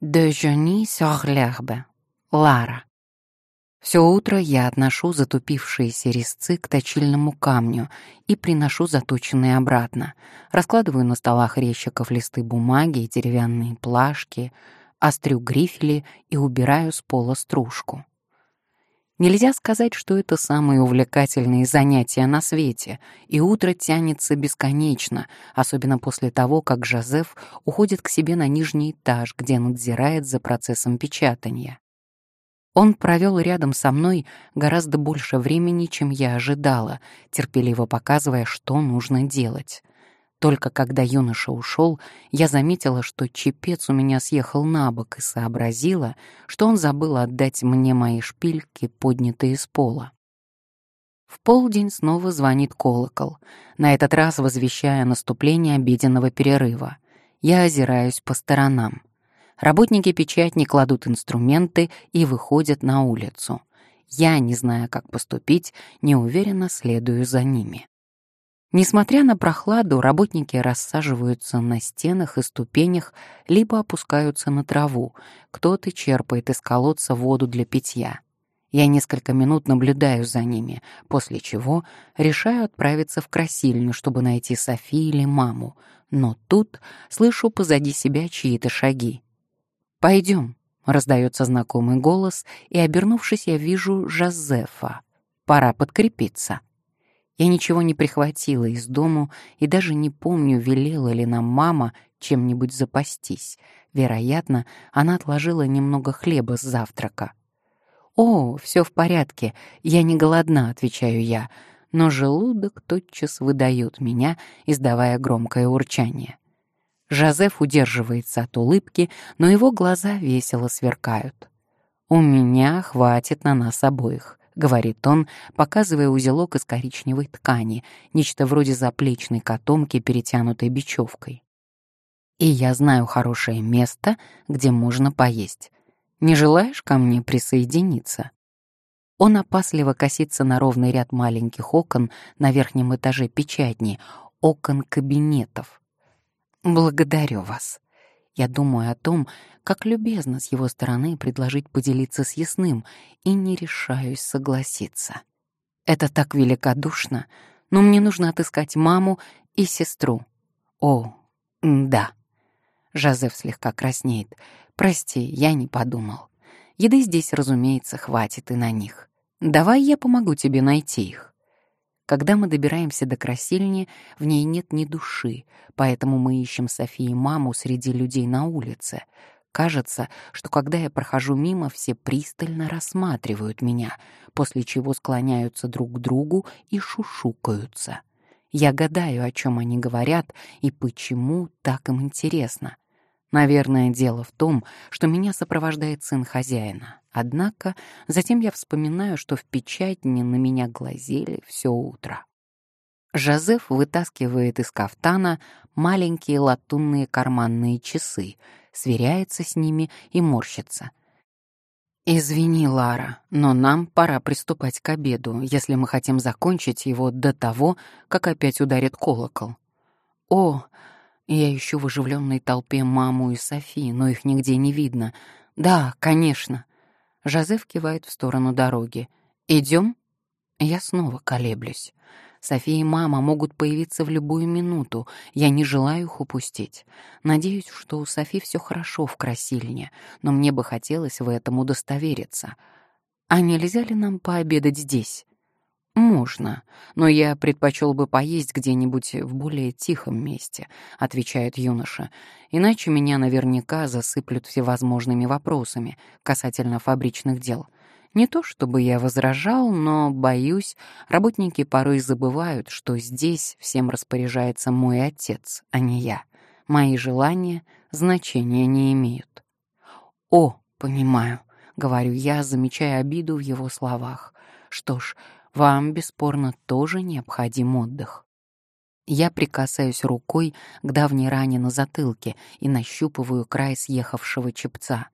De Johnny sur l'herbe. Лара. Все утро я отношу затупившиеся резцы к точильному камню и приношу заточенные обратно. Раскладываю на столах резчиков листы бумаги и деревянные плашки, острю грифели и убираю с пола стружку. Нельзя сказать, что это самые увлекательные занятия на свете, и утро тянется бесконечно, особенно после того, как Жозеф уходит к себе на нижний этаж, где надзирает за процессом печатания. Он провел рядом со мной гораздо больше времени, чем я ожидала, терпеливо показывая, что нужно делать. Только когда юноша ушел, я заметила, что чепец у меня съехал на бок и сообразила, что он забыл отдать мне мои шпильки, поднятые с пола. В полдень снова звонит колокол, на этот раз возвещая наступление обеденного перерыва. Я озираюсь по сторонам. Работники печатни кладут инструменты и выходят на улицу. Я, не зная, как поступить, неуверенно следую за ними. Несмотря на прохладу, работники рассаживаются на стенах и ступенях, либо опускаются на траву, кто-то черпает из колодца воду для питья. Я несколько минут наблюдаю за ними, после чего решаю отправиться в красильню, чтобы найти Софи или маму, но тут слышу позади себя чьи-то шаги. «Пойдем», — раздается знакомый голос, и, обернувшись, я вижу Жозефа. «Пора подкрепиться». Я ничего не прихватила из дому и даже не помню, велела ли нам мама чем-нибудь запастись. Вероятно, она отложила немного хлеба с завтрака. «О, все в порядке, я не голодна», — отвечаю я, но желудок тотчас выдает меня, издавая громкое урчание. Жозеф удерживается от улыбки, но его глаза весело сверкают. «У меня хватит на нас обоих говорит он, показывая узелок из коричневой ткани, нечто вроде заплечной котомки, перетянутой бечевкой. И я знаю хорошее место, где можно поесть. Не желаешь ко мне присоединиться? Он опасливо косится на ровный ряд маленьких окон на верхнем этаже печатни, окон кабинетов. Благодарю вас. Я думаю о том, как любезно с его стороны предложить поделиться с ясным, и не решаюсь согласиться. Это так великодушно, но мне нужно отыскать маму и сестру. О, да. Жозеф слегка краснеет. Прости, я не подумал. Еды здесь, разумеется, хватит и на них. Давай я помогу тебе найти их. Когда мы добираемся до красильни, в ней нет ни души, поэтому мы ищем Софи и маму среди людей на улице. Кажется, что когда я прохожу мимо, все пристально рассматривают меня, после чего склоняются друг к другу и шушукаются. Я гадаю, о чем они говорят и почему так им интересно. Наверное, дело в том, что меня сопровождает сын хозяина. Однако затем я вспоминаю, что в печатне на меня глазели все утро. Жозеф вытаскивает из кафтана маленькие латунные карманные часы, сверяется с ними и морщится. «Извини, Лара, но нам пора приступать к обеду, если мы хотим закончить его до того, как опять ударит колокол». «О, я ищу в оживленной толпе маму и Софи, но их нигде не видно. Да, конечно. Жозеф кивает в сторону дороги. Идем? Я снова колеблюсь. София и мама могут появиться в любую минуту. Я не желаю их упустить. Надеюсь, что у Софи все хорошо в красильне, но мне бы хотелось в этом удостовериться. А нельзя ли нам пообедать здесь? «Можно, но я предпочел бы поесть где-нибудь в более тихом месте», — отвечает юноша. «Иначе меня наверняка засыплют всевозможными вопросами касательно фабричных дел. Не то чтобы я возражал, но, боюсь, работники порой забывают, что здесь всем распоряжается мой отец, а не я. Мои желания значения не имеют». «О, понимаю», — говорю я, замечая обиду в его словах. «Что ж, вам, бесспорно, тоже необходим отдых. Я прикасаюсь рукой к давней ране на затылке и нащупываю край съехавшего чепца.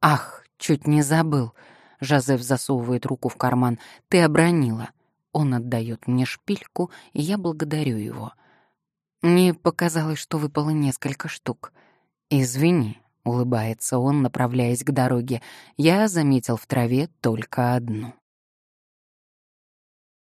«Ах, чуть не забыл!» Жозеф засовывает руку в карман. «Ты обронила!» Он отдает мне шпильку, и я благодарю его. Мне показалось, что выпало несколько штук. «Извини, улыбается он, направляясь к дороге. Я заметил в траве только одну.